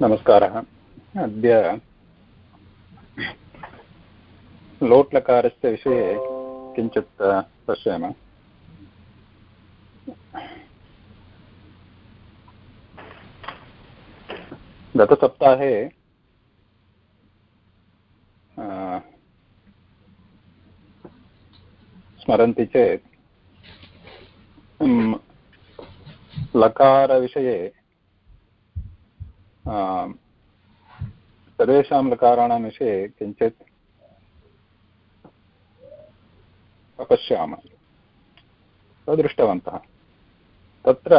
नमस्कारः। अद्य लोट्लकारस्य विषये किञ्चित् पश्यामः। गतसप्ताहे स्मरन्ति चेत् लकारविषये सर्वेषां लकाराणां विषये किञ्चित् अपश्यामः। दृष्टवन्तः तत्र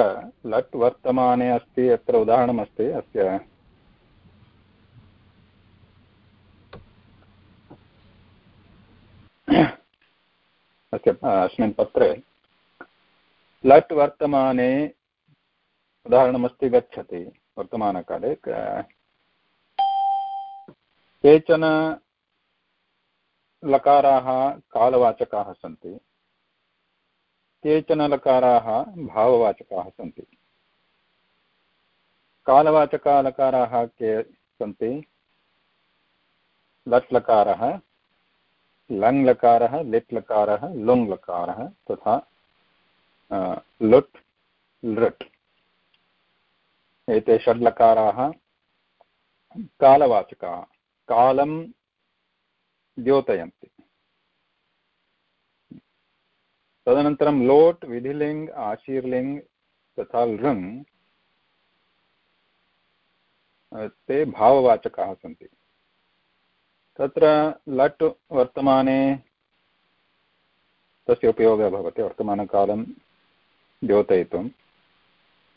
लट् वर्तमाने अस्ति अत्र उदाहरणमस्ति, अस्य अस्य अस्मिन् पत्रे लट् वर्तमाने उदाहरणमस्ति गच्छति। वर्तमानकाले केचन लकाराः कालवाचकाः सन्ति, केचन लकाराः भाववाचकाः सन्ति। कालवाचकालकाराः के सन्ति? लट् लकारः, लङ् लकारः, लिट् लकारः, लुङ् लकारः तथा लुट्, लृट्। एते षड्लकाराः। कालवाचकाः। कालं द्योतयन्ति। तदनन्तरं लोट्, विधिलिङ्ग्, आशीर्लिङ्ग् तथा लृङ्, ते भाववाचकाः सन्ति। तत्र लट् वर्तमाने तस्य उपयोगः भवति। वर्तमानकालं द्योतयितुं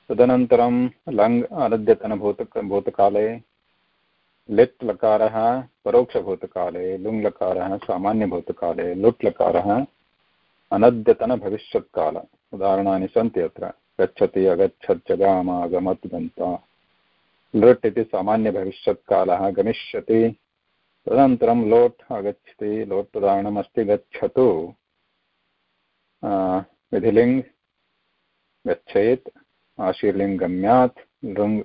तदनन्तरं लङ् अनद्यतनभूत भूतकाले लिट् लकारः परोक्षभूतकाले लुङ् लकारः सामान्यभूतकाले लुट् लकारः अनद्यतनभविष्यत्काल उदाहरणानि सन्ति अत्र। गच्छति अगच्छत् जगाम अगमत् गन्ता लृट् इति सामान्यभविष्यत्कालः गमिष्यति। तदनन्तरं लोट् आगच्छति। लोट् उदाहरणमस्ति, गच्छतु। विधिलिङ्ग् गच्छेत्। आशीर्लिङ्गम्यात् लृङ्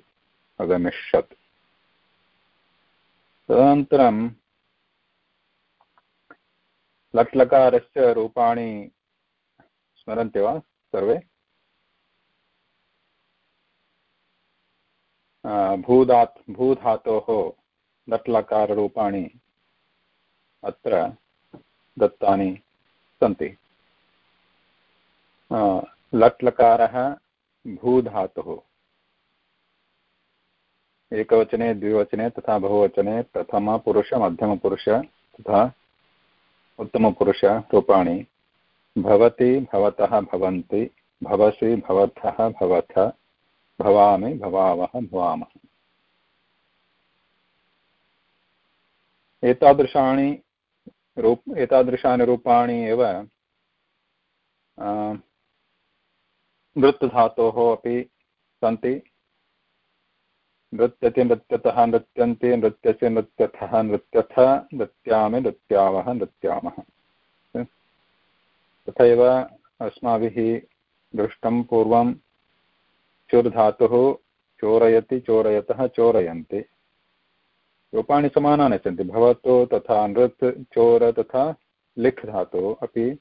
अगमिष्यत्। तदनन्तरं लट्लकारस्य रूपाणि स्मरन्ति वा सर्वे? भूधात् भूधातोः लट्लकाररूपाणि अत्र दत्तानि सन्ति। लट्लकारः भूधातुः। एकवचने, द्विवचने तथा बहुवचने प्रथमपुरुष मध्यमपुरुष तथा उत्तमपुरुषरूपाणि भवति, भवतः, भवन्ति, भवसि, भवतः, भवथ, भवामि, भवावः, भवामः। एतादृशानि रूप, एतादृशानि रूपाणि एव नृत्यधातोः अपि सन्ति। नृत्यति नृत्यतः नृत्यन्ति, नृत्यस्य नृत्यथः नृत्यथ, नृत्यामि, नृत्यावः, नृत्यामः। तथैव अस्माभिः दृष्टं पूर्वं चुर्धातुः चोरयति, चोरयतः चोरयन्ति। रूपाणि समानानि सन्ति, भवतु तथा नृत्, चोर तथा लिख् धातुः अपि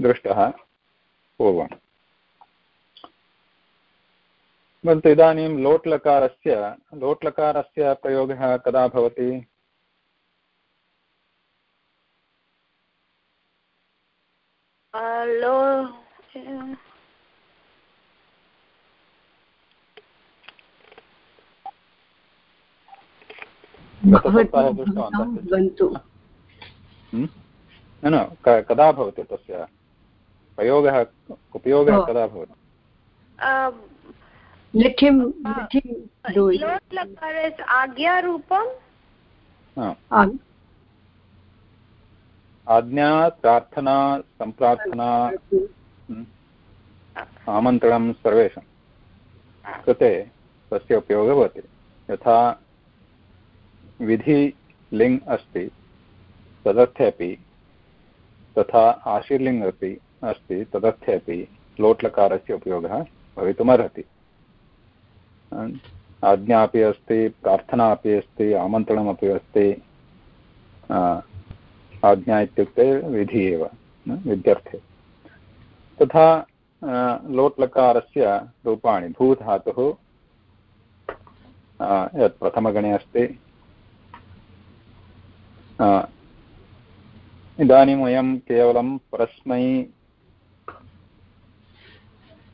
दृष्टः। पूर्वम्। परन्तु इदानीं लोट्लकारस्य लोट्लकारस्य प्रयोगः कदा भवति? लो न कदा भवति तस्य? प्रयोगः उपयोगः कदा भवति? आज्ञारूपम्? आज्ञा प्रार्थना सम्प्रार्थना आमन्त्रणं सर्वेषां कृते तस्य उपयोगः भवति। यथा विधिलिङ्ग् अस्ति तदर्थे अपि तथा आशीर्लिङ्ग् अपि अस्ति तदर्थे अपि लोट्लकारस्य उपयोगः भवितुमर्हति। आज्ञा अपि अस्ति, प्रार्थना अपि अस्ति आमन्त्रणमपि अस्ति आज्ञा इत्युक्ते विधि एव विद्यर्थे। तथा लोट्लकारस्य रूपाणि, भूधातुः यत् प्रथमगणे अस्ति इदानीं वयं केवलं परस्मै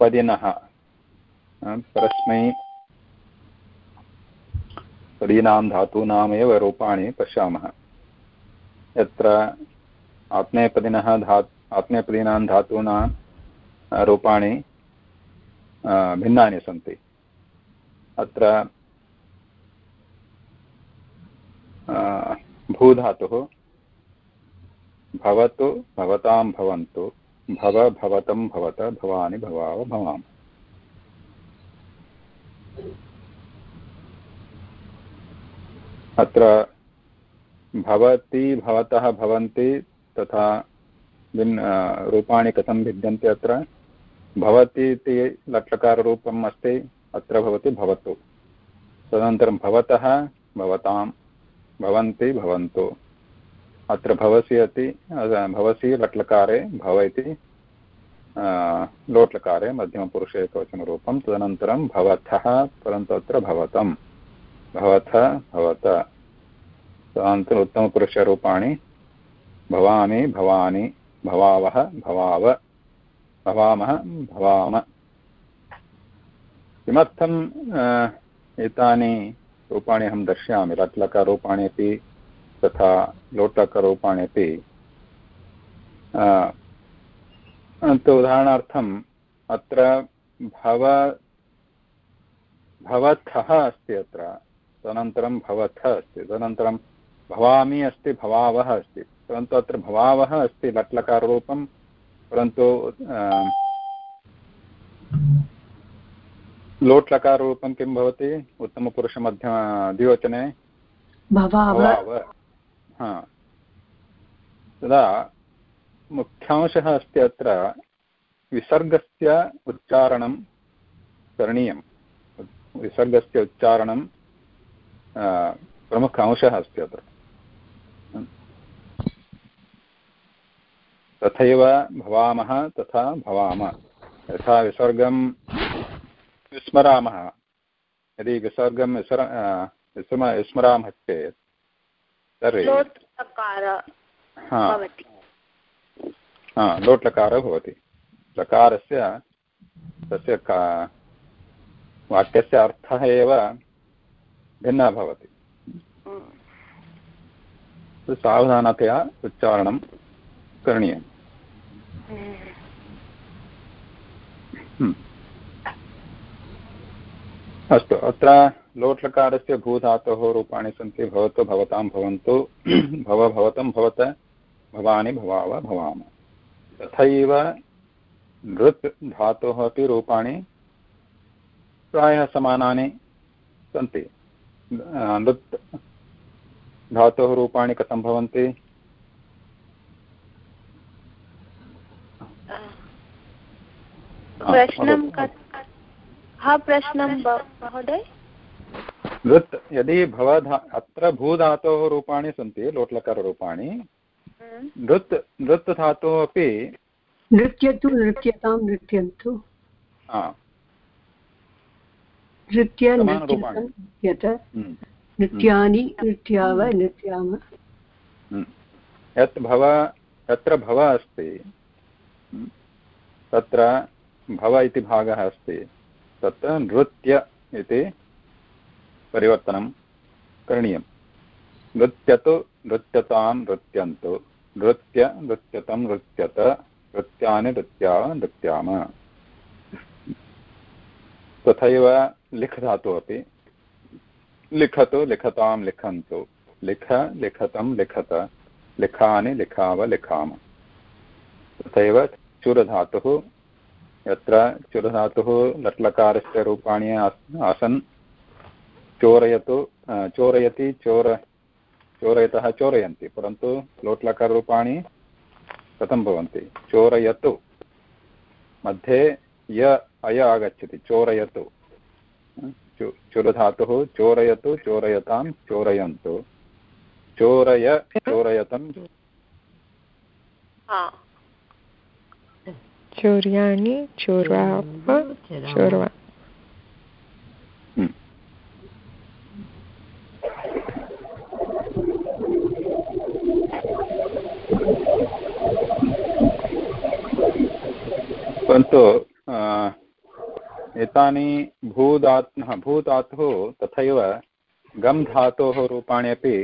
पदिनः परस्मै पदीनां धातूनामेव रूपाणि पश्यामः। यत्र आत्मेयपदिनः धा आत्मेयपदीनां धातूनां रूपाणि भिन्नानि सन्ति। अत्र भूधातुः भवतु, भवतां भवन्तु भव भवतं भवत, भवानि भवाव भवाम्। अत्र भवति, भवतः, भवन्ति तथा भिन्न रूपाणि कथं भिद्यन्ते अत्र? भवति इति लट्लकाररूपम् अस्ति, अत्र भवति भवतु। तदनन्तरं भवतः, भवतां, भवन्ति, भवन्तु। अत्र भवसि अति भवसि लट्लकारे भव इति लोट्लकारे मध्यमपुरुषे एकवचनरूपं तदनन्तरं भवतः परन्तु अत्र भवतं भवथ, भवत। तदनन्तरम् उत्तमपुरुषरूपाणि, भवामि, भवानि, भवावः, भवाव, भवामः, भवाम। किमर्थम् एतानि रूपाणि अहं दर्शयामि? लट्लकरूपाणि अपि तथा लोट्लकरूपाणि अपि उदाहरणार्थम् अत्र भव भवथः अस्ति अत्र। तदनन्तरं भवथ अस्ति। तदनन्तरं भवामि अस्ति भवावः अस्ति। परन्तु अत्र भवावः अस्ति लट्लकाररूपं परन्तु लोट् लकाररूपं किं भवति? उत्तमपुरुषमध्यम द्विवचने? तदा मुख्यांशः अस्ति अत्र विसर्गस्य उच्चारणं करणीयं विसर्गस्य उच्चारणं प्रमुख अंशः अस्ति अत्र। तथैव भवामः तथा भवाम। यथा विसर्गं विस्मरामः। यदि विसर्गं विसर विस्म विस्मरामः चेत् तर्हि हा। लोट्लकारः भवति। लकारस्य तस्य का वाक्यस्य अर्थः एव भिन्नः भवति। सावधानतया उच्चारणं करणीयम्। हम्म। अस्तु। अत्र लोट्लकारस्य भूधातोः रूपाणि सन्ति। भवतु भवतां भवन्तु। भव भवतं भवत। भवानि भवाव भवाम। तथैव नृत् धातोः अपि रूपाणि प्रायः समानानि सन्ति। नृत् धातोः रूपाणि कथं भवन्ति? प्रश्नं हा प्रश्नं महोदय। नृत् यदि भवधा अत्र भूधातोः रूपाणि सन्ति लोट्लकाररूपाणि हम्म। नृत् नृत् धातुः अपि नृत्यतु नृत्यतां नृत्यन्तु। नृत्य नृत्यत हम्म। नृत्यानि नृत्याव हम्म। नृत्याम। यत् भव यत्र भव अस्ति तत्र भव इति भागः अस्ति। तत्र नृत्य इति परिवर्तनं करणीयं नृत्यतु नृत्यतां नृत्यन्तु, नृत्य नृत्यतं नृत्यत, नृत्यानि नृत्या नृत्याम। तथैव लिख् धातुः अपि। लिखतु, लिखतां, लिखन्तु। लिख, लिखतं, लिखत। लिखानि, लिखाव, लिखाम। तथैव चुरधातुः यत्र चुरधातुः लट्लकारस्य रूपाणि आसन्। चोरयतु चोरयति चोर चोरयतः चोरयन्ति परन्तु लोट्लकाररूपाणि कथं भवन्ति? चोरयतु। मध्ये य अय आगच्छति चोरयतु। चुरधातुः चोरयतु चोरयतां चोरयन्तु। चोरय चोरयतं। चोर्याणि चोराप चोरवा। परन्तु एतानि भूधात् भूधातुः तथैव गम् धातोः रूपाणि अपि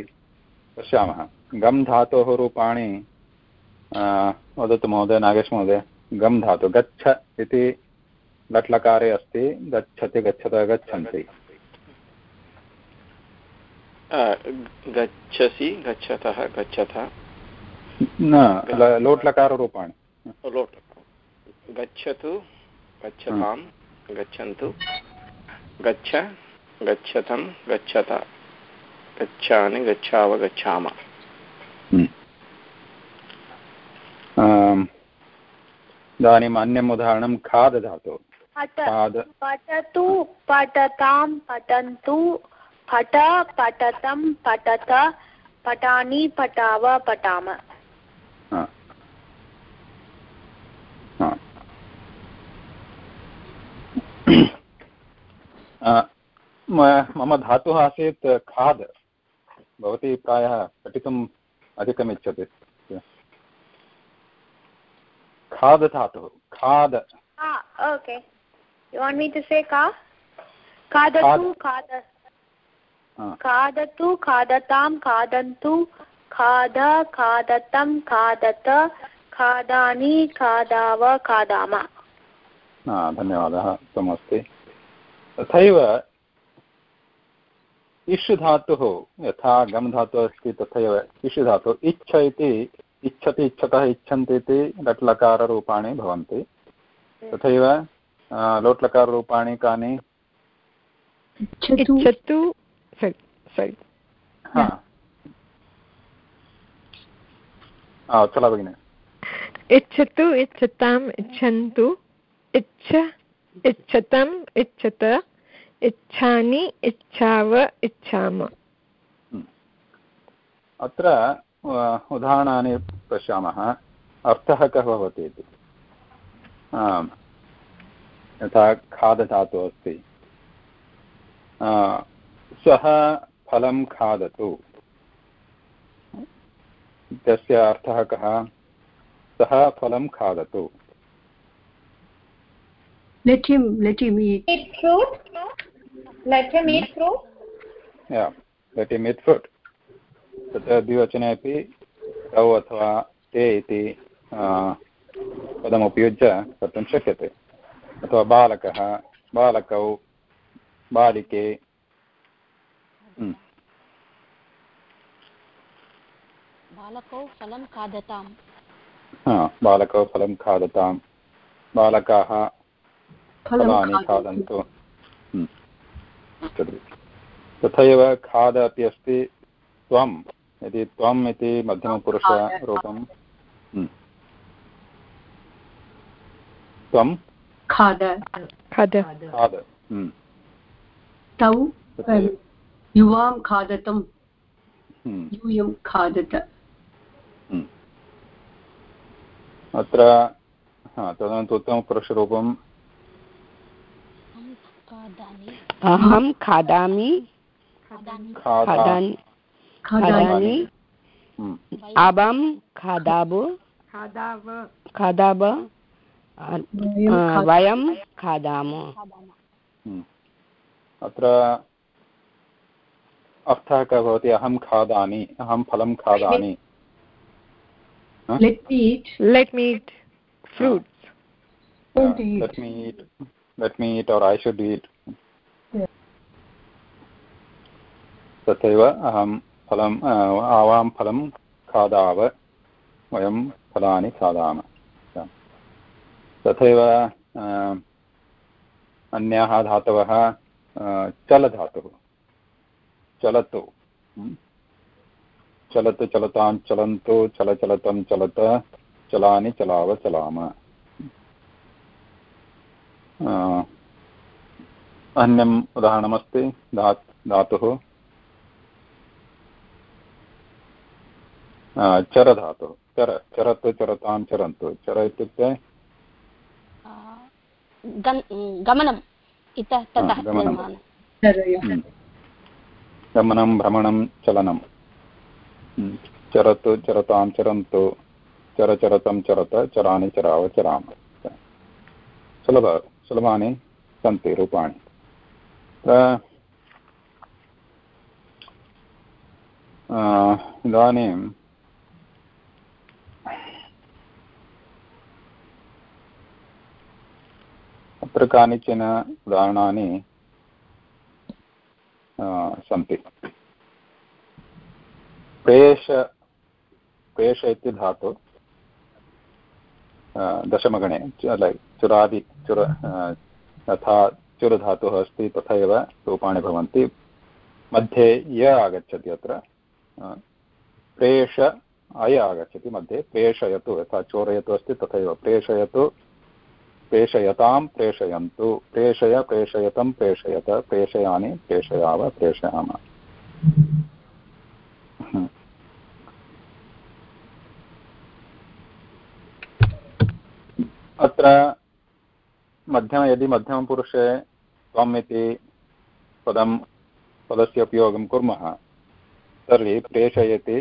पश्यामः। गम् धातोः रूपाणि वदतु महोदय नागेश महोदय गम् धातु गच्छ इति लट्लकारे अस्ति गच्छति गच्छतः गच्छन्ति। गच्छसि गच्छतः गच्छतः। न लोट्लकाररूपाणि। लोट् गच्छतु गच्छतां गच्छन्तु गच्छ गच्छतं गच्छत। गच्छामि गच्छाव गच्छाम। इदानीम् अन्यम् उदाहरणं खाद धातु पठतु पठतां पठन्तु पठ पठतं पठत पठानि पठाव पठाम मम धातुः आसीत् खाद्। भवती प्रायः पठितुम् अधिकम् इच्छति खाद् धातुः खाद्। Okay you want me to say ka? khadatu khad खादतु खादतां खादन्तु खाद खादतं खादत खादानि खादाव खादाम। धन्यवादः। उत्तममस्ति तथैव इष् धातुः यथा गम् धातुः अस्ति तथैव इष् धातुः इच्छ इति इच्छति इच्छतः इच्छन्ति इति लट्लकाररूपाणि भवन्ति। तथैव लोट्लकाररूपाणि कानि? इच्छतु। चला भगिनि। इच्छतु इच्छताम् इच्छन्तु। इच्छ इच्छतम् इच्छत। इच्छानि इच्छाव इच्छाम। अत्र उदाहरणानि पश्यामः। अर्थः कः भवति इति? यथा खादधातुः अस्ति। श्वः फलं खादतु। तस्य अर्थः कः? सः फलं खादतु। लेट् हिम् लेट् फ्रूट् तत्र द्विवचने अपि तौ अथवा ते इति पदमुपयुज्य कर्तुं शक्यते। अथवा बालकः बालकौ बालिके बालकौ फलं खादताम्। बालकौ फलं खादतां बालकाः फलानि खादन्तु। हम्म। तथैव खाद अपि अस्ति त्वं। यदि त्वम् इति मध्यमपुरुषरूपं हम्म। त्वं खाद। खाद। खाद। हम्म। तौ युवां खादतं यूयं खादत। अत्र तदनन्तरम् उत्तमपुरुषरूपं अहं खादामि। खादानि खादानि आबां खादाबु। खादाव हम्म। खादाब। वयं खादाम। हम्म। अत्र अर्थः कः भवति? अहं खादामि। अहं फलं खादामि। तथैव अहं फलम् आवां फलं खादाव, वयं फलानि खादाम। तथैव अन्याः धातवः चल धातुः चलतु। चलतु चलतां चलन्तु, चलचलतं, चलत, चलानि, चलाव, चलाम। अन्यम् उदाहरणमस्ति, धा, धातुः। चरधातुः चर चरतु चरतां चरन्तु। चर इत्युक्ते? गमनम्। इतः ततः गमनं भ्रमणं चलनं चरतु चरतां चरन्तु। चरचरतं चरत चरानि चराव चराम। सुलभ सुलभानि सन्ति रूपाणि। इदानीं अत्र कानिचन उदाहरणानि सन्ति। प्रेष प्रेष इति धातु दशमगणे चुरादि, चुर यथा चुरधातुः अस्ति, तथैव रूपाणि भवन्ति। मध्ये य आगच्छति अत्र प्रेष अय आगच्छति मध्ये, प्रेषयतु, यथा चोरयतु अस्ति, तथैव प्रेषयतु। प्रेषयतां प्रेषयन्तु। प्रेषय, प्रेषयतं, प्रेषयत प्रेषयानि प्रेषयाव, प्रेषयामः। अत्र मध्यम, यदि मध्यमपुरुषे त्वम् इति पदं, पदस्य उपयोगं कुर्मः, तर्हि प्रेषयति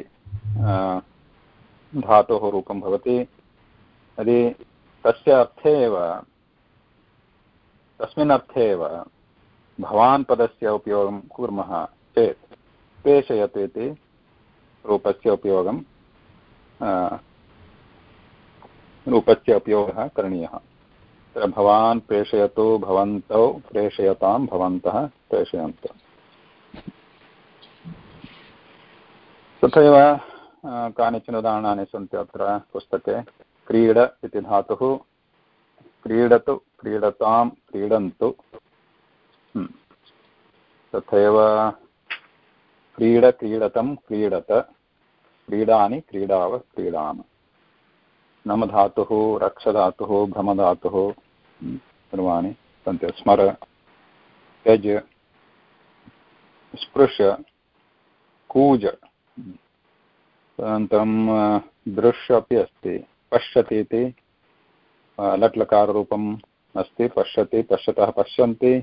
धातोः रूपं भवति। यदि तस्य अर्थे एव। तस्मिन् अर्थे एव। भवान् पदस्य उपयोगं कुर्मः चेत् प्रेषयतु इति रूपस्य उपयोगं रूपस्य उपयोगः करणीयः। तत्र भवान् प्रेषयतु, भवन्तौ प्रेषयतां, भवन्तः प्रेषयन्तु। तथैव कानिचन उदाहरणानि सन्ति अत्र पुस्तके। क्रीड इति धातुः। क्रीडतु, क्रीडतां, क्रीडन्तु। हम्म। तथैव क्रीड, क्रीडतं, क्रीडत। क्रीडानि, क्रीडाव, क्रीडाम। नम धातुः रक्षधातुः भ्रमधातुः सर्वाणि सन्ति। स्मर, त्यज, स्पृश, कूज। अनन्तरं दृश्य अपि अस्ति। पश्यति इति लट्लकाररूपम् अस्ति पश्यति पश्यतः पश्यन्ति।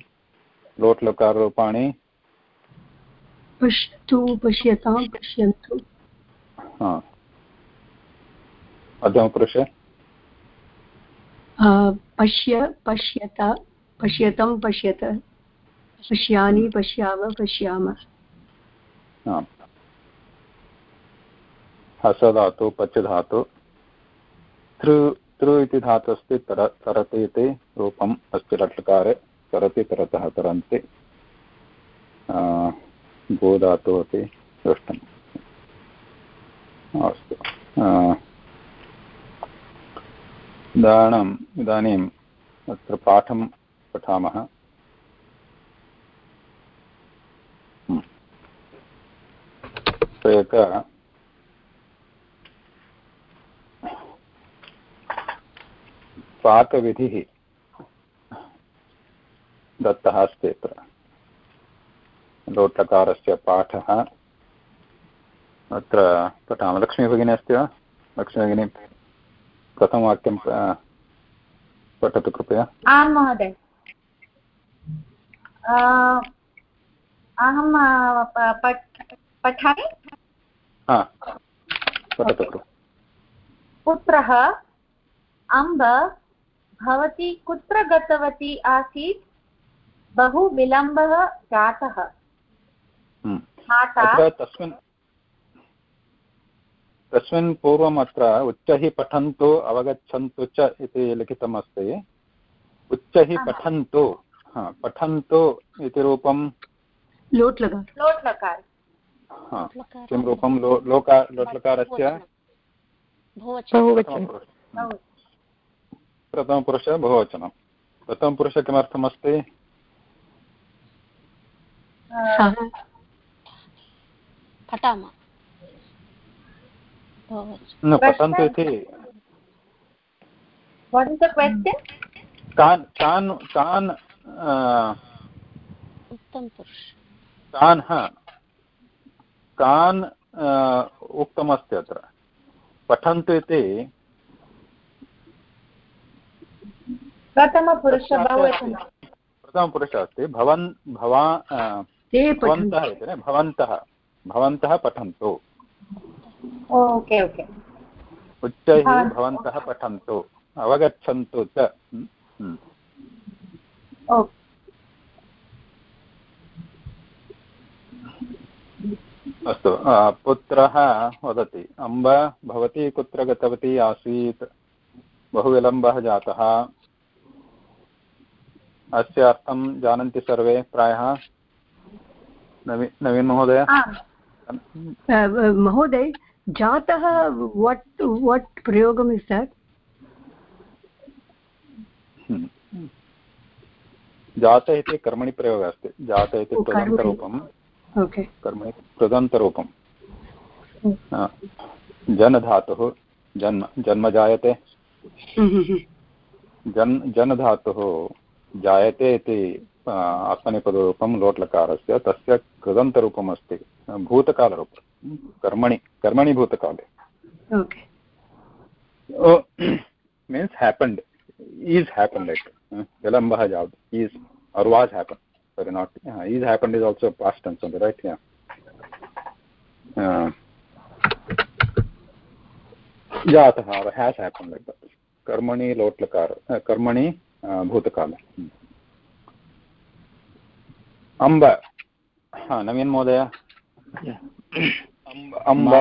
लोट्लकाररूपाणि। पश्यतु पश्यतां पश्यन्तु। मध्यमपुरुषे पश्य पश्यत पश्यतं पश्यत। पश्यानि पश्याम पश्याम। हसधातु पच धातु तृ तृ इति धातु अस्ति तर तरति इति रूपम् अस्ति लट्लकारे, तरति, तरतः, तरन्ति। गोधातुः अपि दृष्टम्। अस्तु। उदाहरणम् इदानीम् अत्र पाठं पठामः। हम्म। एक पाकविधिः। दत्तः अस्ति अत्र लोट्लकारस्य पाठः। अत्र पठामः। लक्ष्मीभगिनी अस्ति वा? लक्ष्मीभगिनी प्रथमवाक्यं पठतु कृपया। आं महोदय। अहं पठामि? पठतु पुत्रः अम्ब भवती कुत्र गतवती आसीत्? बहु विलम्बः जातः। हम्म। तस्मिन् तस्मिन् पूर्वम् अत्र उच्चैः पठन्तु अवगच्छन्तु च इति लिखितम् अस्ति उच्चैः पठन्तु। पठन्तु इति रूपं लोट् लकार। किं रूपं? लोका लोट्लकारस्य प्रथमपुरुष बहुवचनं। प्रथमपुरुष किमर्थमस्ति? न पठन्तु इति। What is the question? कान् कान् कान् तान् कान् उक्तमस्ति अत्र। पठन्तु इति प्रथमपुरुषः प्रथमपुरुषः अस्ति। भवन् भवा भवन्तः इति भवन्तः। भवन्तः पठन्तु। Okay okay. उच्चैः भवन्तः पठन्तु। अवगच्छन्तु च। अस्तु पुत्रः वदति। अम्ब भवती कुत्र गतवती आसीत्? बहु विलम्बः जातः। अस्य अर्थं जानन्ति सर्वे प्रायः। नवीन नवीन महोदय? महोदय जातः वट् वट् प्रयोगम् इस् दट् जात इति कर्मणि प्रयोगः अस्ति। जात इति कृदन्तरूपं कर्मणि कृदन्तरूपं जन धातुः जन्म जन्म जायते। जन् जन धातुः जायते इति आत्मनेपदरूपं लोट्लकारस्य तस्य कृदन्तरूपम् अस्ति भूतकालरूपं कर्मणि कर्मणि भूतकाले। Means happened is happened it विलम्बः जात् is are was happen sorry not is happened is also past and सन्ति रैट् जातः हेस् हेपन् लैक् कर्मणि लोट्लकार कर्मणि भूतकाल अम्ब हा नवीन महोदय। अम्ब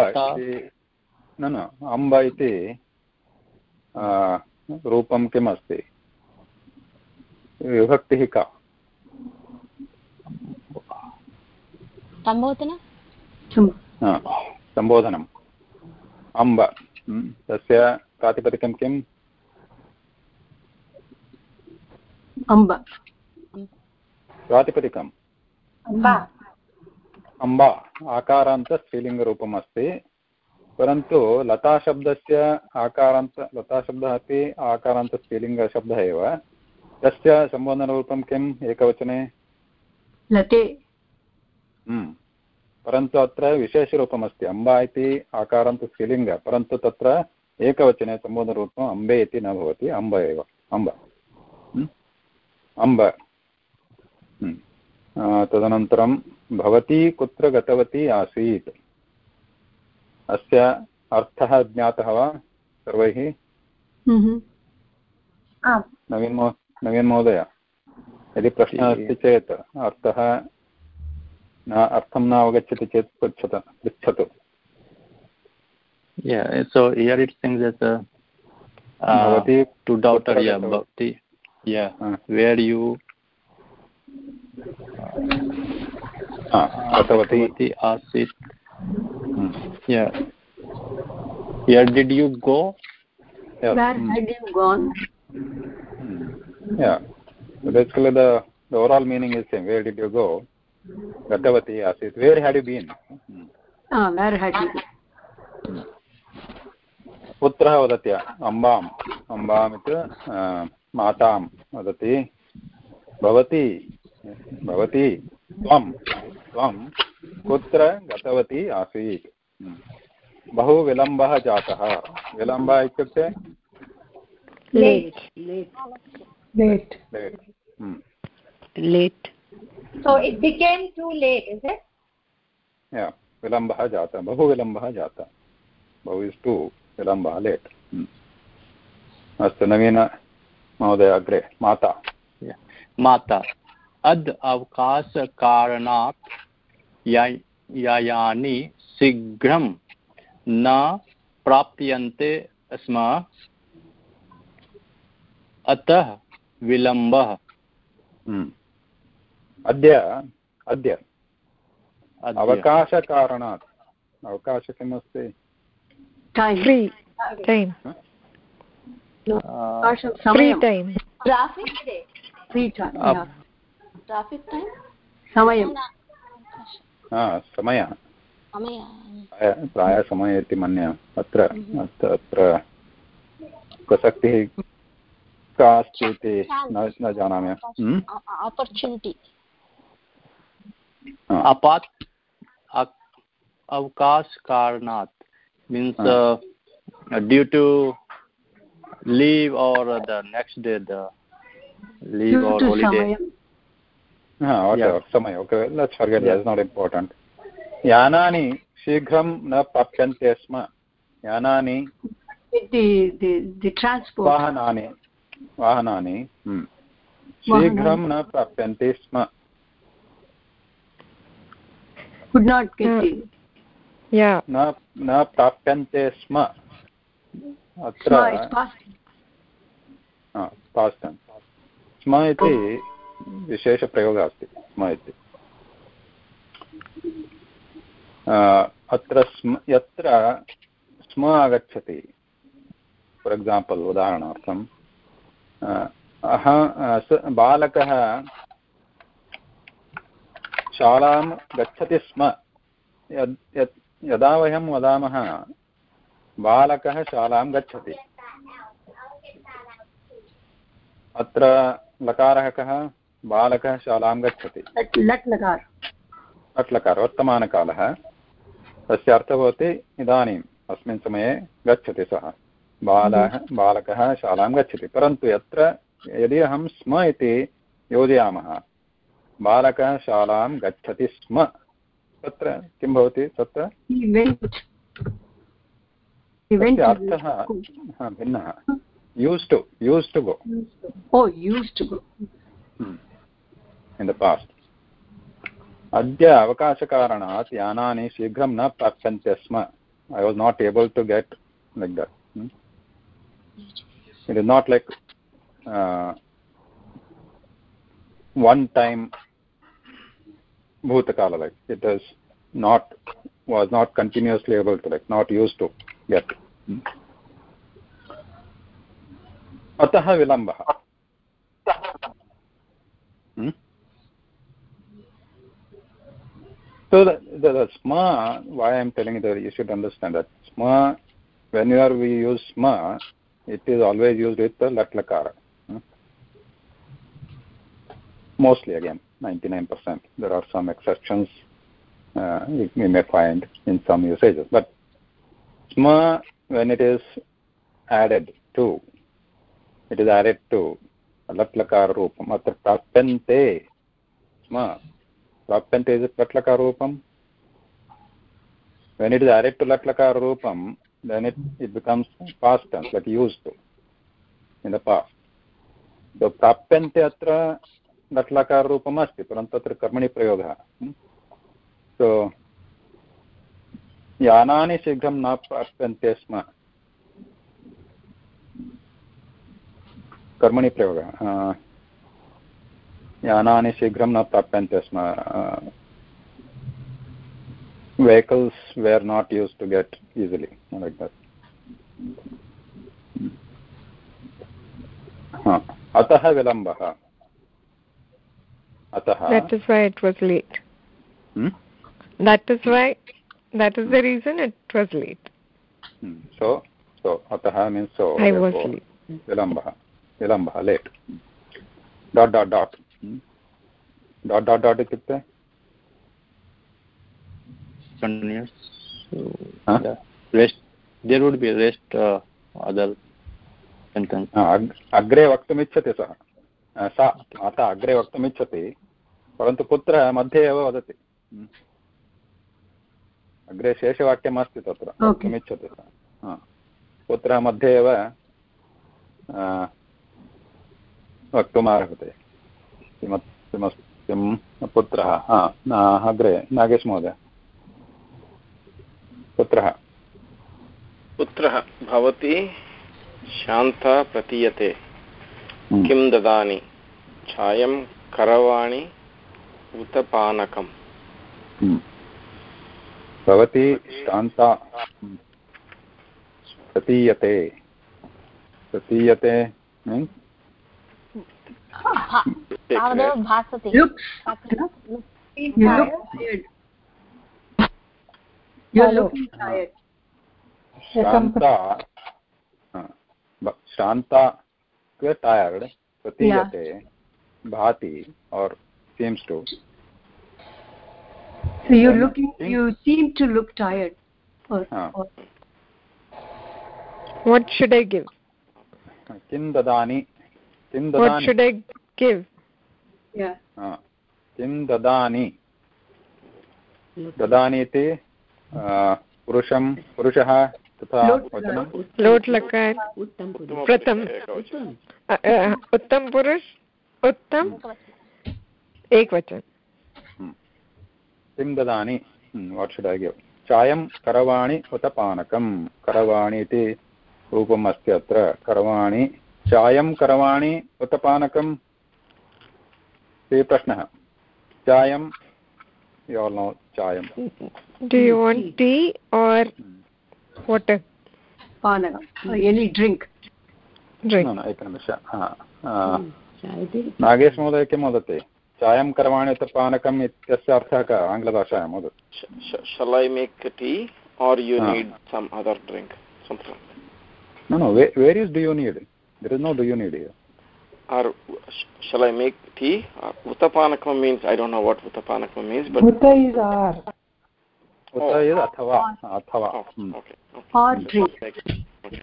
न न अम्ब इति रूपं किम् अस्ति विभक्तिः का? सम्बोधनम्। अम्ब तस्य प्रातिपदिकं किम्? अम्ब प्रातिपदिकम् अम्बा आकारान्त स्त्रीलिङ्गरूपम् अस्ति परन्तु लताशब्दस्य आकारान्त लताशब्दः अपि आकारान्तस्त्रीलिङ्गशब्दः एव। तस्य सम्बोधनरूपं किम्? एकवचने। लते। हम्म। परन्तु अत्र विशेषरूपमस्ति अम्बा इति आकारान्तस्त्रीलिङ्ग परन्तु तत्र एकवचने सम्बोधनरूपम् अम्बे इति न भवति अम्ब एव अम्ब। अम्ब। हम्म। तदनन्तरं भवती कुत्र गतवती आसीत्? अस्य अर्थः ज्ञातः वा सर्वैः? नवीन महो नवीन महोदय यदि प्रश्नः अस्ति चेत् अर्थः न अर्थं न अवगच्छति चेत् पृच्छत पृच्छतु। Yeah, so here it seems that uh, uh, to daughter, yeah, bhakti, yeah, uh. where you गतवती आसीत् yeah where did you go yeah. where had you gone hmm. yeah so basically the the overall meaning is same where did you go gatavati asit where had you been hmm. ah where had you been पुत्रः वदति अम्बाम् अम्बाम् इति मातां वदति। भवती भवती त्वं त्वं कुत्र गतवती आसीत्। बहु विलम्बः जातः। विलम्बः इत्युक्ते? लेट् लेट् लेट् so it became too late is it? Yeah. विलम्बः जातः। बहु विलम्बः जातः। बहु इस् टु विलम्बः लेट् अस्तु नवीन महोदय अग्रे माता। माता अद् अवकाशकारणात् यायानि शीघ्रं न प्राप्यन्ते स्म। अतः विलम्बः। हम्म। अद्य अद्य। अवकाशकारणात्। अवकाश समयः प्रायः समयः इति मन्ये अत्र अत्र प्रसक्तिः का अस्ति इति न जानामि opportunity avkash karnat means uh, due to leave or the next day the leave or holiday yeah, whatever, yeah. samay okay let's forget yeah. that's not important यानानि शीघ्रं न प्राप्यन्ते स्म यानानि वाहनानि वाहनानि शीघ्रं न प्राप्यन्ते स्म could not get it yeah न न प्राप्यन्ते स्म अत्र पास्ट् स्म इति विशेषप्रयोगः अस्ति स्म इति अत्र स्म यत्र स्म आगच्छति फार् एक्साम्पल् उदाहरणार्थं अह बालकः शालां गच्छति स्म यद् यदा वयं वदामः बालकः शालां गच्छति अत्र लकारः कः? बालकः शालां गच्छति। लट् लकार लट् लकार वर्तमानकालः। तस्य अर्थः भवति इदानीम् अस्मिन् समये गच्छति सः। बालः बालकः शालां गच्छति। परन्तु यत्र यदि अहं स्म इति योजयामः बालकः शालां गच्छति स्म तत्र किं भवति तत्र? अर्थः भिन्नः। used to used to go in the past अद्य अवकाशकारणात् यानानि शीघ्रं न प्राप्यन्ते स्म I was not able to get like that it is not like one time bhutakala like it is not was not continuously able to like not used to get अतः विलम्बः So the, the, the sma, why I'm telling you that you should understand that sma, whenever we use sma, it is always used with the lat lakara. Hmm? Mostly again, 99%. There are some exceptions uh, we may find in some usages. But sma, when it is added to, added to lat lakara rupam, atra prapente sma प्राप्यन्ते is लट्लकाररूपं added to latlakar rupam then it it becomes past tense like used to in the past so प्राप्यन्ते अत्र लट्लकार रूपम् अस्ति परन्तु अत्र कर्मणि प्रयोगः सो यानानि शीघ्रं न प्राप्यन्ते स्म कर्मणि प्रयोगः यानानि शीघ्रं न प्राप्यन्ते स्म vehicles were not used to get easily like that अतः विलम्बः अतः that is why it was late hmm? that is why that is the reason it was late hmm. so so अतः means so I was late विलम्बः विलम्बः late dot dot dot. Dot dot dot इत्युक्ते अग्रे वक्तुमिच्छति सः। सा माता अग्रे वक्तुमिच्छति परन्तु पुत्रः मध्ये एव वदति। अग्रे शेषवाक्यम् अस्ति तत्र। वक्तुमिच्छति सः। पुत्रः मध्ये एव वक्तुमारभते किमत् किं पुत्रः? अग्रे नागेश महोदय। पुत्रः। पुत्रः भवती शान्ता प्रतीयते। हम्म। किं ददानि चायं करवाणि उत पानकम्। हम्म। भवती शान्ता प्रतीयते। प्रतीयते तावदेव भासते शांता टायर्ड प्रतीयते भाति और seems to so you looking you seem to look tired or, Ah. or what should i give किं ददानि किं what ददानि should i give? Yeah. किं ददानि ददानि इति पुरुषं पुरुषः तथा वचनं। लोट लकार उत्तम प्रथम। उत्तम। पुरुष उत्तम एक वचन किं ददानि वाट् शुड् ऐ गिव् चायं करवाणि उत पानकं। करवाणि इति रूपम् अस्ति अत्र। करवाणि चायं करवाणि उत पानकम्? इति प्रश्नः। चायं यु आल् नो चायं। Do you want tea or what any drink एकनिमिष Nagesh महोदय किं वदति? चायं करवाणि उत पानकम् इत्यस्य अर्थः कः? आङ्ग्लभाषायां वदतु। Tea are you need some other drink where is do you need there is no do you need here Or sh- shall I make tea? Uh, Uttapanakam means, I don't know what Uttapanakam means, but Uta is R. उत Oh. यद् अथवा अथवा oh, hmm, okay. okay. or drink Okay.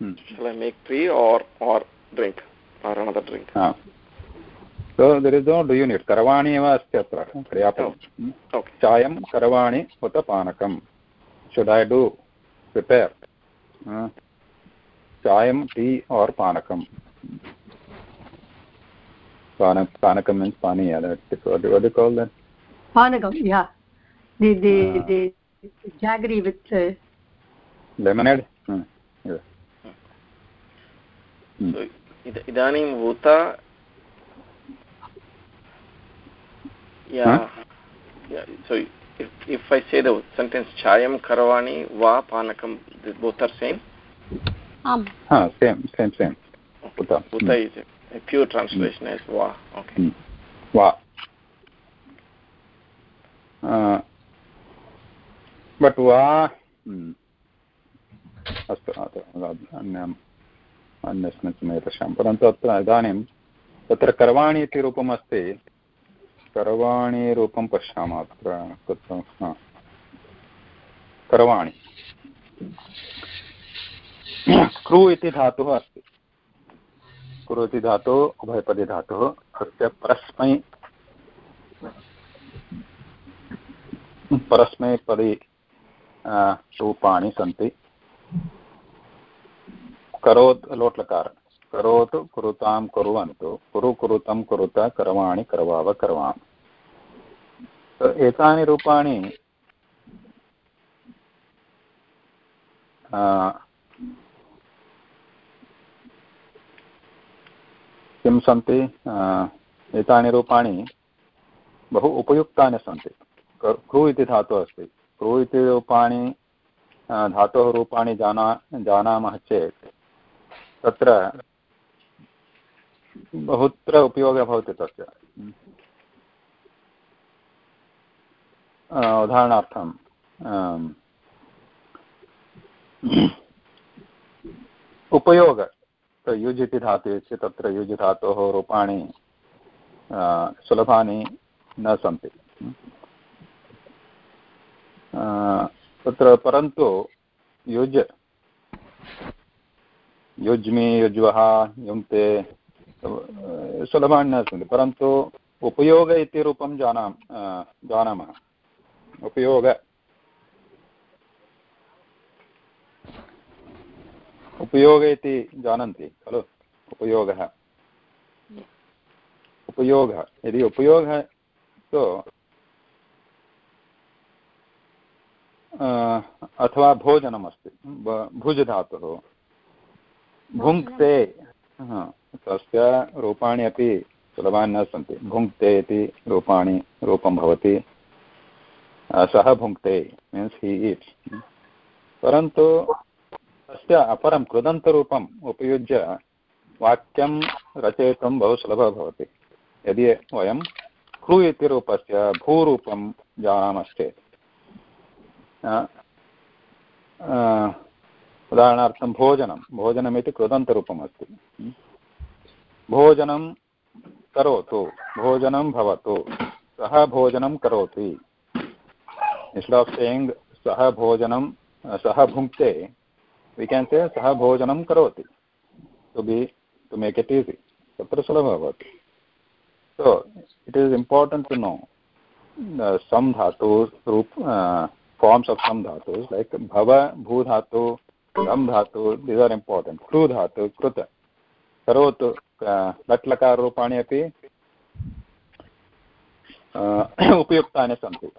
Hmm, Shall I make tea or or drink or another drink? हा. so there is no do you need करवाणि एव अस्ति अत्र पर्याप्तं हम्म. Okay. चायं करवाणि उत पानकं should I do prepare uh, चायं tea or पानकं पानक पानकं means पानीय that what what do you call that panagam yeah the the Ah. the jaggery with uh, lemonade Hmm, yeah. Hmm. So idanim uta yeah yeah so if if I say the sentence chayam karavani va panakam both are same आम्। हा same same same उत. वा। But वा hmm. अस्तु अन्यम् अन्यस्मिन् समये पश्यामः। परन्तु अत्र इदानीं तत्र करवाणि इति रूपम् अस्ति। करवाणि रूपं पश्यामः अत्र कुत्र करवाणि। क्रू इति धातुः अस्ति। कुरु इति धातुः, उभयपदी धातुः अस्य परस्मै परस्मैपदी रूपाणि सन्ति। करोत्, लोट्लकार। करोतु, कुरुतां कुर्वन्तु। कुरु कुरुतं कुरुत, करवाणि करवाव करवाम्। एतानि रूपाणि किं सन्ति एतानि रूपाणि बहु उपयुक्तानि सन्ति। क्रू इति धातुः अस्ति। क्रू इति रूपाणि धातोः रूपाणि जाना, जानामः चेत् तत्र बहुत्र उपयोगः भवति तस्य। उदाहरणार्थं उपयोग। युज् इति धातुः अस्ति तत्र युज् धातोः रूपाणि सुलभानि न सन्ति। तत्र परन्तु युज् युज्मि युज्वः युङ्क्ते सुलभानि न सन्ति। परन्तु उपयोग इति रूपं जानामः। उपयोग उपयोग इति जानन्ति खलु? उपयोगः। उपयोगः। यदि उपयोगः तु अथवा भोजनमस्ति ब- भुज् धातुः भुङ्क्ते हा, तस्य रूपाणि अपि सुलभानि न सन्ति। भुङ्क्ते इति रूपाणि रूपं भवति। सः भुङ्क्ते मीन्स् हि इट्स् परन्तु तस्य अपरं कृदन्तरूपम् उपयुज्य वाक्यं रचयितुं बहु सुलभः भवति। यदि वयं कृ इति रूपस्य भूरूपं जानामश्चेत्। उदाहरणार्थं भोजनं। भोजनमिति कृदन्तरूपम् अस्ति। भोजनं करोतु। भोजनं भवतु। सः भोजनं करोति। Instead of saying सः भोजनं, सः भुङ्क्ते वी केन् से सः भोजनं करोति. To be to make it easy तत्र सुलभः भवति. So it is important to know some धातु रूप् फार्म्स् आफ़् सम् धातु लैक् भव भूधातु गम् धातु दीस् आर् इम्पार्टेण्ट् क्रु धातु कृत करोतु लट्लकाररूपाणि अपि उपयुक्तानि सन्ति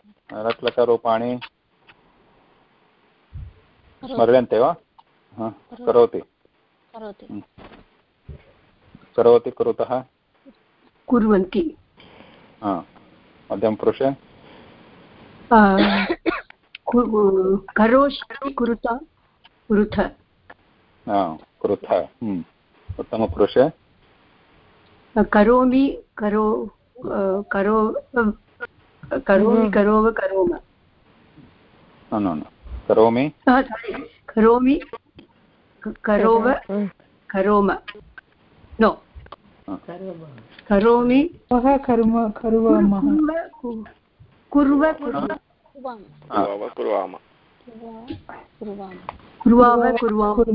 लट्लकरूपाणि स्मर्यन्ते वा करोति। करोति। कुरुतः। कुर्वन्ति। मध्यमपुरुषे करोषि कुरुत कुरुथ। कुरुथ। उत्तमपुरुषे करोमि करो करो करोमि करोव करोम करोमि। करोमि करोव करोम नो करोमि कुर्व कुर्वामः कुर्वामः कुर्वामः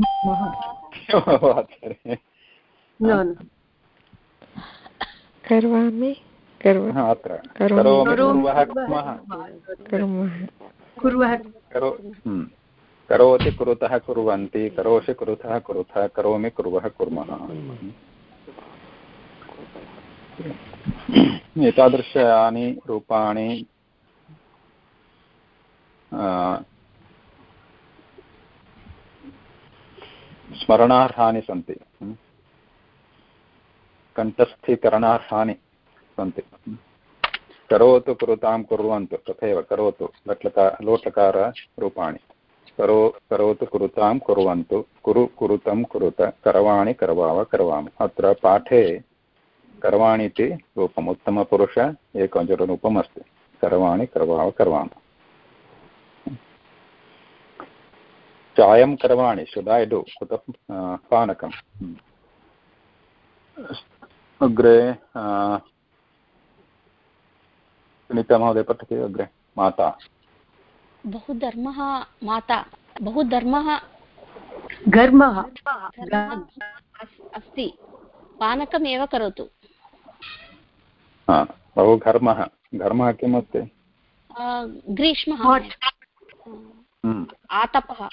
करोमि कुर्वः करोति कुरुतः कुर्वन्ति, करोषि कुरुतः कुरुतः, करोमि कुर्वः कुर्मः। एतादृशानि रूपाणि स्मरणार्हानि सन्ति। कण्ठस्थीकरणार्हानि सन्ति। करोतु कुरुतां कुर्वन्तु, तथैव करोतु लट्लकार लोट्लकाररूपाणि करो, करोतु कुरुतां कुर्वन्तु। कुरु, कुरुतं कुरुत। करवाणि करवाव, करवाम। अत्र पाठे करवाणि इति रूपम्, उत्तमपुरुष एकवचनरूपम् अस्ति करवाणि करवाव, करवाम। चायं करवाणि डु कुत पानकम्। अग्रे सुनीता महोदय पठति अग्रे। माता। बहु धर्मः माता बहु धर्मः घर्मः अस्ति। पानकमेव करोतु। बहु घर्मः घर्मः किम् अस्ति ग्रीष्मः। आतपः।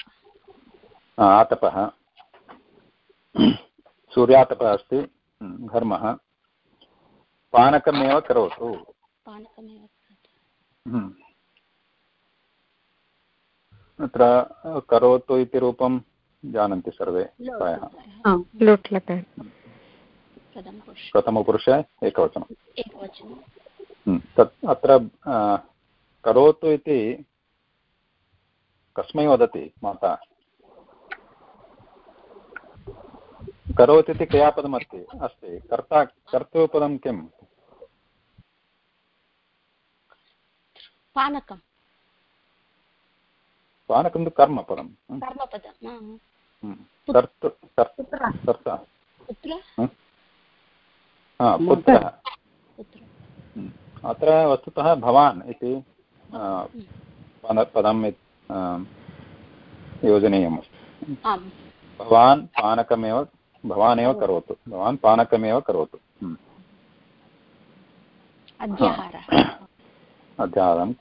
आतपः। सूर्यातपः अस्ति। घर्मः पानकमेव करोतु। पानकमेव अत्र करोतु इति रूपं जानन्ति सर्वे प्रायः। प्रथमपुरुषे एकवचनं। तत् अत्र करोतु इति कस्मै वदति माता। करोति इति क्रियापदमस्ति अस्ति। कर्ता कर्तृपदं किम्? पानकं पानकं तु कर्मपदं पुत्रः अत्र वस्तुतः भवान् इति पदं योजनीयमस्ति भवान् पानकमेव भवानेव करोतु भवान् पानकमेव करोतु अध्याहारं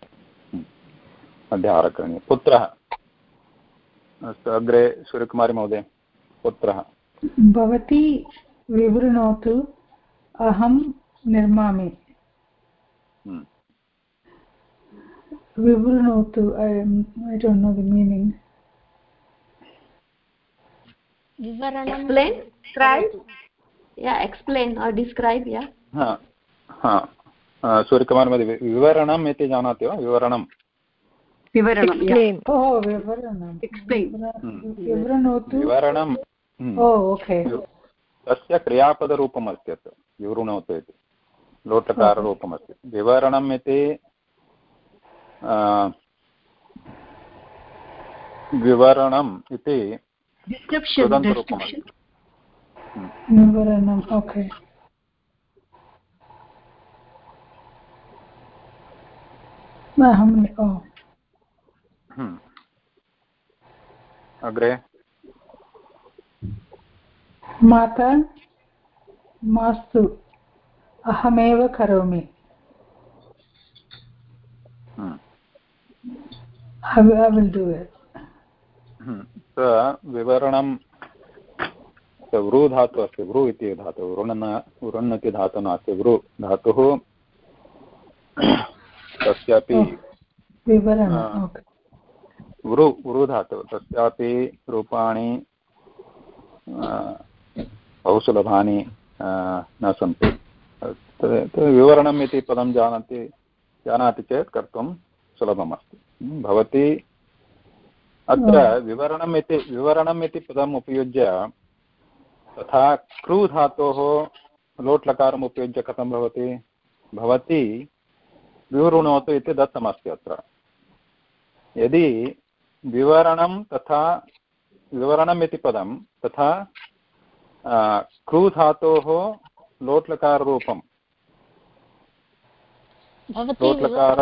अध्याहारः करणीयः पुत्रः। अस्तु अग्रे सूर्यकुमारी महोदय पुत्रः। भवती विवृणोतु अहं निर्मामि। विवृणोतु I don't know the meaning explain? Describe yeah explain or describe yeah ha ha Suryakumar महोदय विवरणम् इति जानाति वा? विवरणं विवरणं विवरणं. विवरणं तस्य क्रियापदरूपम् अस्ति अत्र विवृणोतु इति. लोटकाररूपमस्ति. विवरणम् इति विवरणम् इति अहं हम्म। अग्रे। माता मास्तु अहमेव करोमि। हम्म। हम्म। विवरणं वृ धातुः अस्ति वृ इति धातुः वृणन वृण् इति धातुः नास्ति वृ धातुः। तस्यापि वृ वृ धातुः तस्यापि रूपाणि बहु सुलभानि न सन्ति। विवरणम् इति पदं जानाति जानाति चेत् कर्तुं सुलभमस्ति। भवती अत्र विवरणम् इति विवरणम् इति पदम् उपयुज्य तथा क्रू धातोः लोट्लकारम् उपयुज्य कथं भवति? भवती विवृणोतु इति दत्तमस्ति अत्र। यदि विवरणं तथा विवरणम् इति पदं तथा क्रू धातोः लोट्लकाररूपं लोट्लकार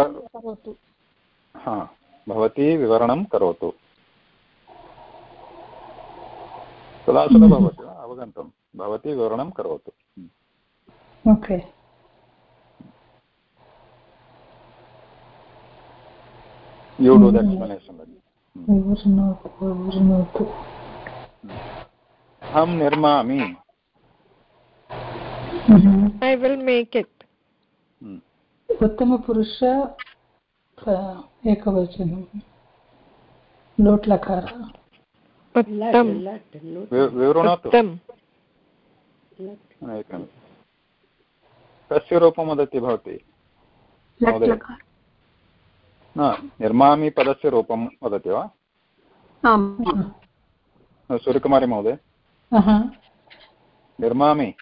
हा भवती विवरणं करोतु। तदा सुलभः भवति वा अवगन्तं। भवती विवरणं करोतु। Okay. You do the explanation अहं निर्मामि। I will make it. उत्तमपुरुष एकवचनं। लोट् लकार विवृणोतु। कस्य रूपं वदति भवती? निर्मामि पदस्य रूपं वदति वा? सूर्यकुमारी महोदय। निर्मामि।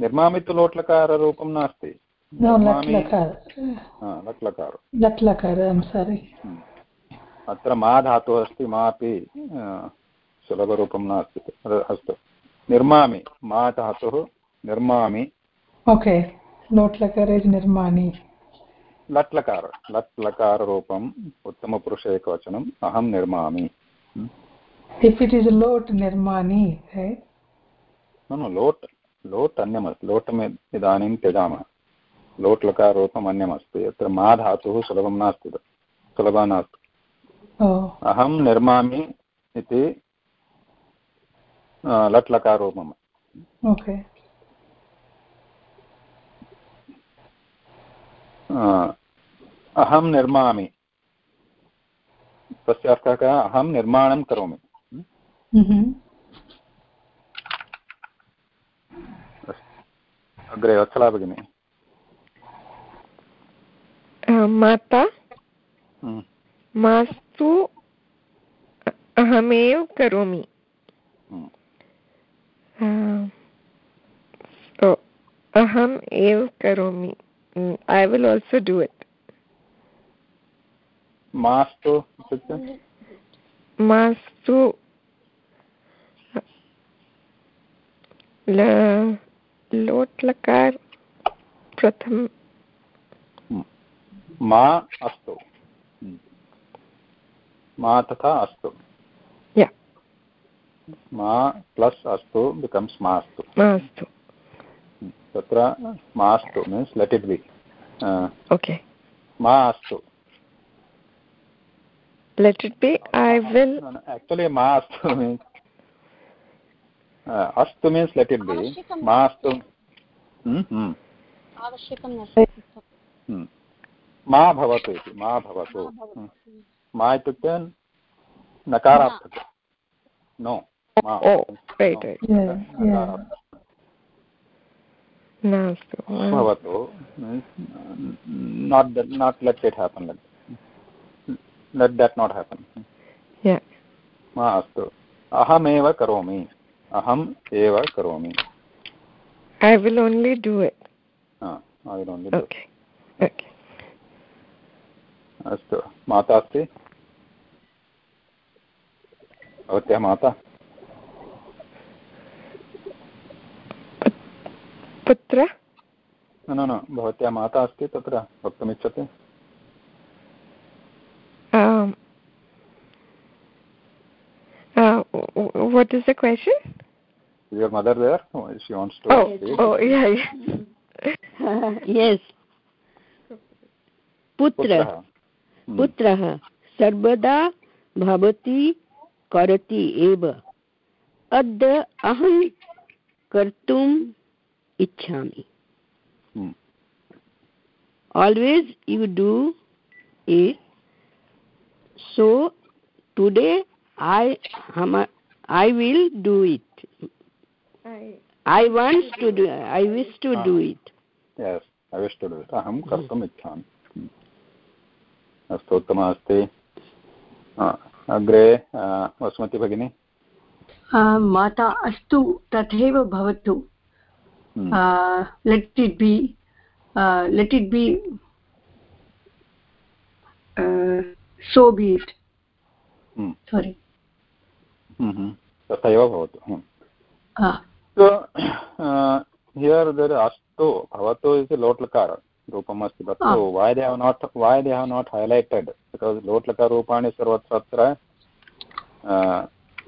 निर्मामि तु लोट्लकाररूपं नास्ति। अत्र मा धातुः अस्ति मा अपि सुलभरूपं नास्ति अस्तु। निर्मामि मा धातुः निर्मामि। ओके। लोट्लकार निर्मामि लट्लकार लट्लकाररूपम् उत्तमपुरुष एकवचनम् अहं निर्मामि is lot nirmani right? No no lot लोट् अन्यमस्ति लोटम् इदानीं त्यजामः। लोट् लकाररूपम् अन्यमस्ति अत्र मा धातुः सुलभं नास्ति सुलभः नास्ति। अहं निर्मामि इति लट् लकाररूपम् ओके अहं निर्मामि। तस्य अर्थः कः? अहं निर्माणं करोमि। अग्रे वत्सला भगिनी। माता? मास्तु अहमेव करोमि। अहम् एव करोमि। I will also do it मास्तु मास्तु लोट् लकार प्रथम। मा अस्तु। मा तथा अस्तु। मा प्लस् अस्तु बिकम्स् मास्तु। मास्तु। तत्र मास्तु means let it be. Okay. मा अस्तु। let it be i will no, no, actually maastu means uh, astu means let it be maastu hmm hmm आवश्यकं hmm मा भवतु इति मा भवतु मा इत्युक्ते नकारात्मक नो मा भवतु not not let it happen like let that not happen अस्तु अहमेव करोमि। अहम् एव करोमि। I will only do it अस्तु। माता अस्ति? भवत्याः माता? पुत्र? न न भवत्याः माता अस्ति तत्र वक्तुमिच्छति? Um, uh, what is the question? Your mother there? Oh, she wants to. Oh, speak. oh yeah, yeah. yes. पुत्रः पुत्रः सर्वदा भवति करोति एव अद्य अहं कर्तुम् इच्छामि always you do it so today i i will do it i i want to do i wish to do it yes i wish to do it aham kartum ichhami अस्तु उत्तमः अस्ति अग्रे वसुमति भगिनी माता अस्तु तथैव भवतु let it be let it be so be it sorry तथैव भवतु हियर् दर् अस्तु भवतु इति लोट्लकार रूपम् अस्ति तत्तु why they have not why they have not highlighted? Because लोट्लकार रूपाणि सर्वत्र अत्र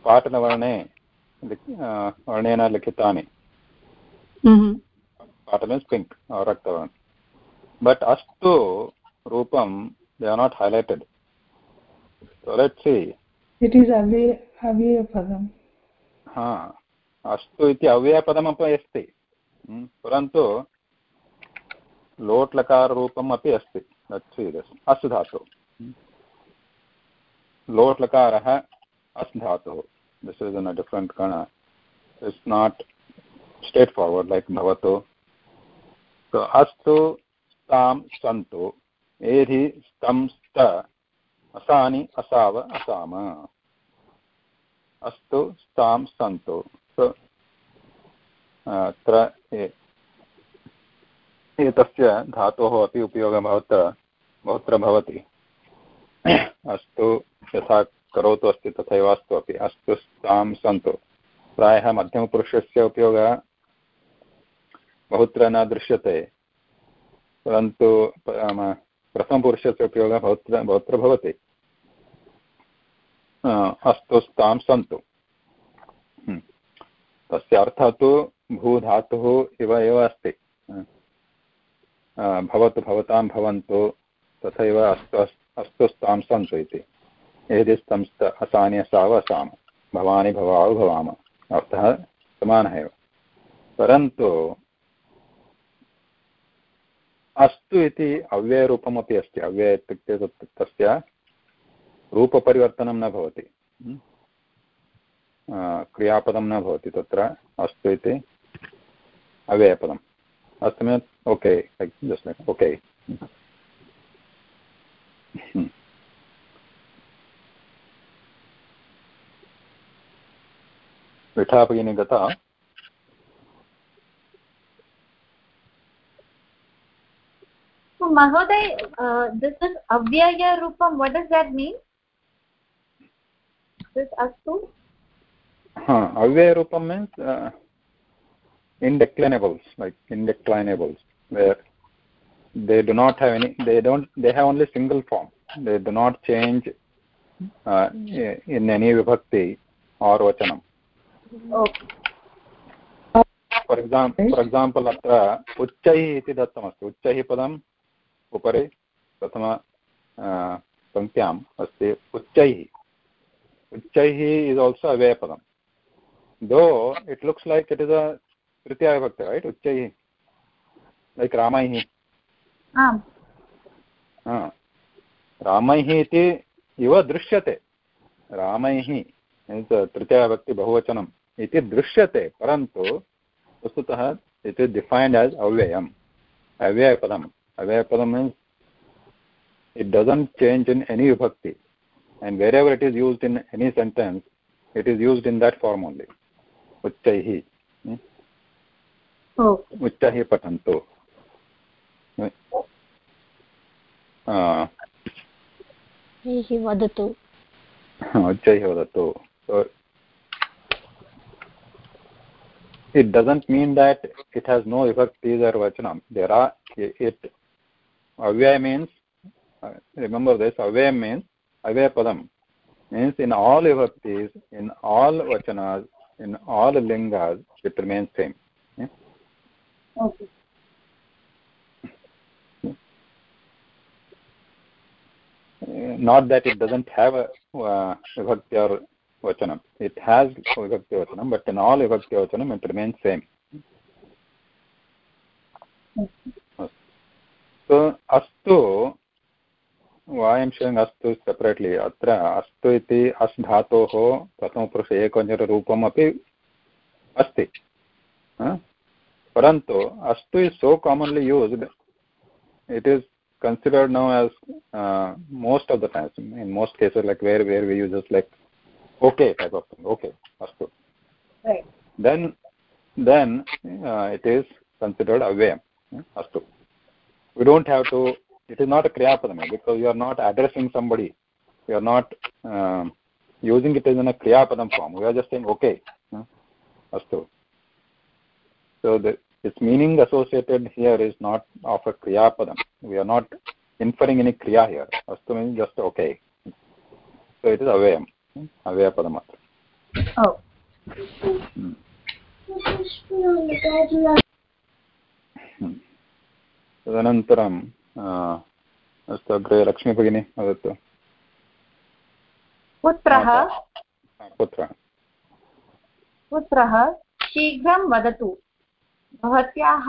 पाटलवर्णे वर्णेन लिखितानि। पाटल मीन्स् पिङ्क् रक्तवर्ण बट् अस्तु रूपं they are not highlighted so let's see. It is अव्यय अव्ययपदं हा अस्तु इति अव्ययपदमपि अस्ति। परन्तु लोट्लकाररूपम् अपि अस्ति। अस् धातु। लोट्लकारः अस् धातुः। This is in a different kind. It's not straightforward like भवतु अस्तु स्तां सन्तु। एधि स्तं स्त असानि, असाव, असाम। अस्तु, स्तां, सन्तु। अत्र एतस्य धातोः अपि उपयोगः भवत्र बहुत्र भवति। अस्तु, यथा करोतु अस्ति तथैव अस्तु अपि। अस्तु तां सन्तु। प्रायः मध्यमपुरुषस्य उपयोगः बहुत्र न दृश्यते। परन्तु प्रथमपुरुषस्य उपयोगः बहुत्र बहुत्र भवति। अस्तु तां सन्तु। हम्म। तस्य अर्थः तु भूधातुः इव एव अस्ति। भवतु भवतां भवन्तु तथैव अस्तु अस्तु स्तां सन्तु इति। यदि स्तंस्त असानि असाम भवानि भवाम। अर्थः समानः एव। परन्तु अस्तु इति अव्ययरूपमपि अस्ति। अव्यय इत्युक्ते तस्य रूपपरिवर्तनं न भवति। क्रियापदं न भवति तत्र अस्तु इति। अव्ययपदम्। अस्तु मे ओके जस्ट् ओके विठा भगिनी गता। uh, this is avyaya rupam. What does that means uh, indeclinables like indeclinables where they do not have any they don't they have only single form they do not change uh, in any vibhakti or vachanam okay for example for example अत्र उच्चैः इति दत्तमस्ति उच्चैः पदम् उपरि प्रथम पङ्क्त्याम् अस्ति उच्चैः उच्चैः is also अव्ययपदं though it looks like it is a तृतीया विभक्ति रैट् उच्चैः लैक् रामैः रामैः इति इव दृश्यते रामैः तृतीया विभक्ति बहुवचनम् इति दृश्यते परन्तु वस्तुतः इट् इस् डिफैन्ड् एस् अव्ययम् अव्ययपदम् अव्ययपदं means it doesn't change in any vibhakti and wherever it is used in any sentence it is used in that form only uccaihi उच्चैः पठन्तु वदतु उच्चैः वदतु it doesn't mean that it has no vibhaktis or vachanam there are it avyaya means remember this avyaya means avyaya padam means in all vibhaktis, in all vachanas, in all lingas, it remains same. Yeah? Okay. Not that it doesn't have a uh, vibhakti or vachanam. It has vibhakti vachanam, but in all vibhakti vachanam, it remains same. So, astu showing astu separately atra astu iti as dhatoh prathamapuruषे एकवचनरूपम् अपि अस्ति परन्तु used it is considered now as uh, most of the times in most cases like where where we use just like okay type of thing okay astu Right. then then uh, it is considered avyayam astu we don't have to it is not a kriyapadam because you are not addressing somebody you are not um, using it as in a kriyapadam form we are just saying okay astu so the its meaning associated here is not of a kriyapadam we are not inferring any kriya here astu means just okay so it is avyayam avyapadam Oh. Hmm. तदनन्तरं अस्तु अग्रे लक्ष्मीभगिनी वदतु पुत्रः पुत्रः पुत्रः शीघ्रं वदतु भवत्याः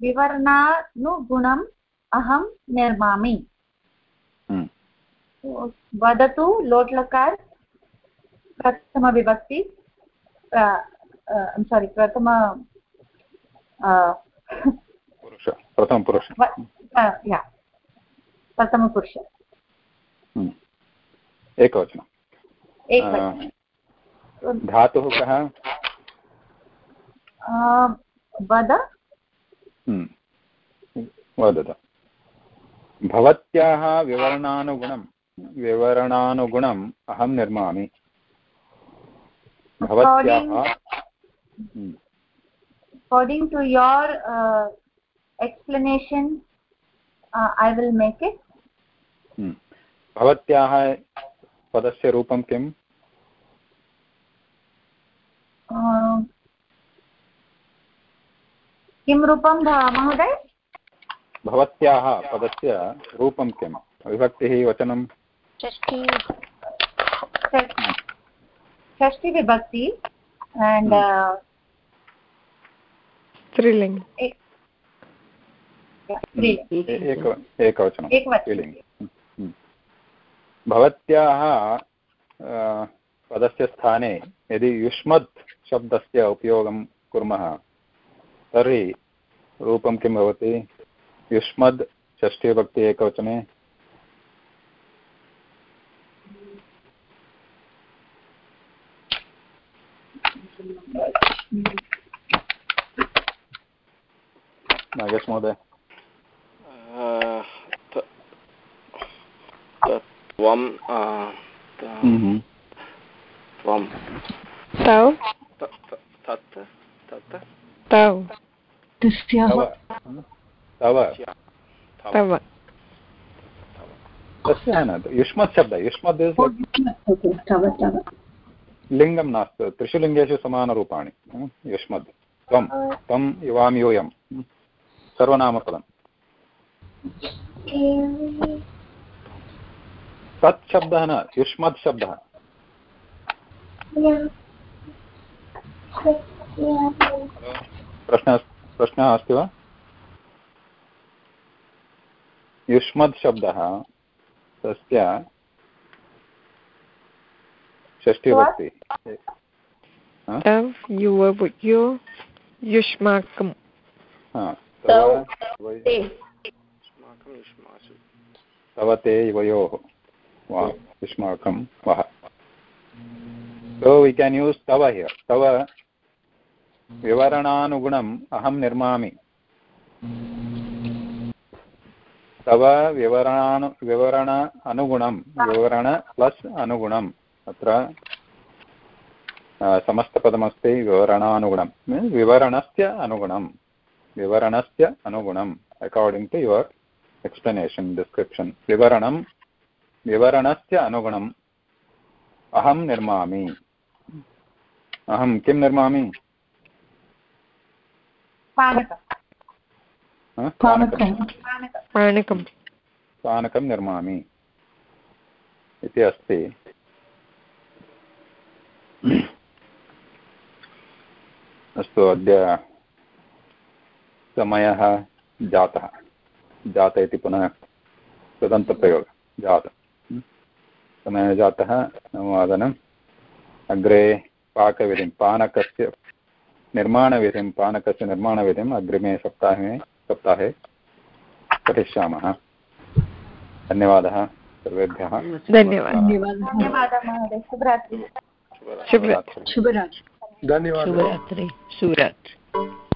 विवरणानुगुणम् अहं निर्मामि वदतु लोट्लकार प्रथमविभक्ति सारि प्रथम पुरुष प्रथमपुरुष या प्रथमपुरुष। एकवचनम् एकवचनं। धातुः कः? वद। वदतु। भवत्याः विवरणानुगुणं विवरणानुगुणम् अहं निर्मामि। भवत्याः according to your uh, explanation uh, i will make it. भवत्याः पदस्य रूपं किम्? किं रूपं महोदय? भवत्याः पदस्य रूपं किं विभक्तिः वचनं? षष्टिविभक्ति and uh, स्त्रीलिङ्ग् एकवचनं स्त्रीलिङ्ग् भवत्याः पदस्य स्थाने यदि युष्मत् शब्दस्य उपयोगं कुर्मः तर्हि रूपं किं भवति? युष्मद् षष्ठीविभक्ति एकवचने। नागेश महोदय। त्वं त्वं तौ तत् तत् तौ तव तव तव तस्य न युष्मत् शब्दः युष्मद् लिङ्गं नास्ति त्रिषु लिङ्गेषु समानरूपाणि युष्मद् त्वं त्वं युवां यूयं सर्वनामपदम् तत् शब्दः न युष्मत् शब्दः प्रश्नः प्रश्नः अस्ति वा? युष्मद् शब्दः तस्य षष्ठीभक्ति। युष्माकं। तव ते युवयोः। वा युष्माकं वः। So we can use tava here. tava विवरणानुगुणम् अहं निर्मामि। तव विवरणानु विवरण अनुगुणं विवरण प्लस् अनुगुणम्। अत्र समस्तपदमस्ति विवरणानुगुणं विवरणस्य अनुगुणं विवरणस्य अनुगुणम् according to your explanation description विवरणं विवरणस्य अनुगुणं अहं निर्मामि। अहं किं निर्मामि? हा? पानकं पानकं पानकं निर्मामि। इति अस्ति। अस्तु अद्य समयः जातः। जात इति पुनः तदन्तप्रयोगः। जात। समयः जातः नववादनम् अग्रे पाकविधिं पानकस्य निर्माणविधिं पानकस्य निर्माणविधिम् अग्रिमे सप्ताहे सप्ताहे पठिष्यामः। धन्यवादः सर्वेभ्यः। धन्यवादः। धन्यवादः महोदय। शुभरात्रि। शुभरात्रि। धन्यवादः शुभरात्रि। शुभरात्रि।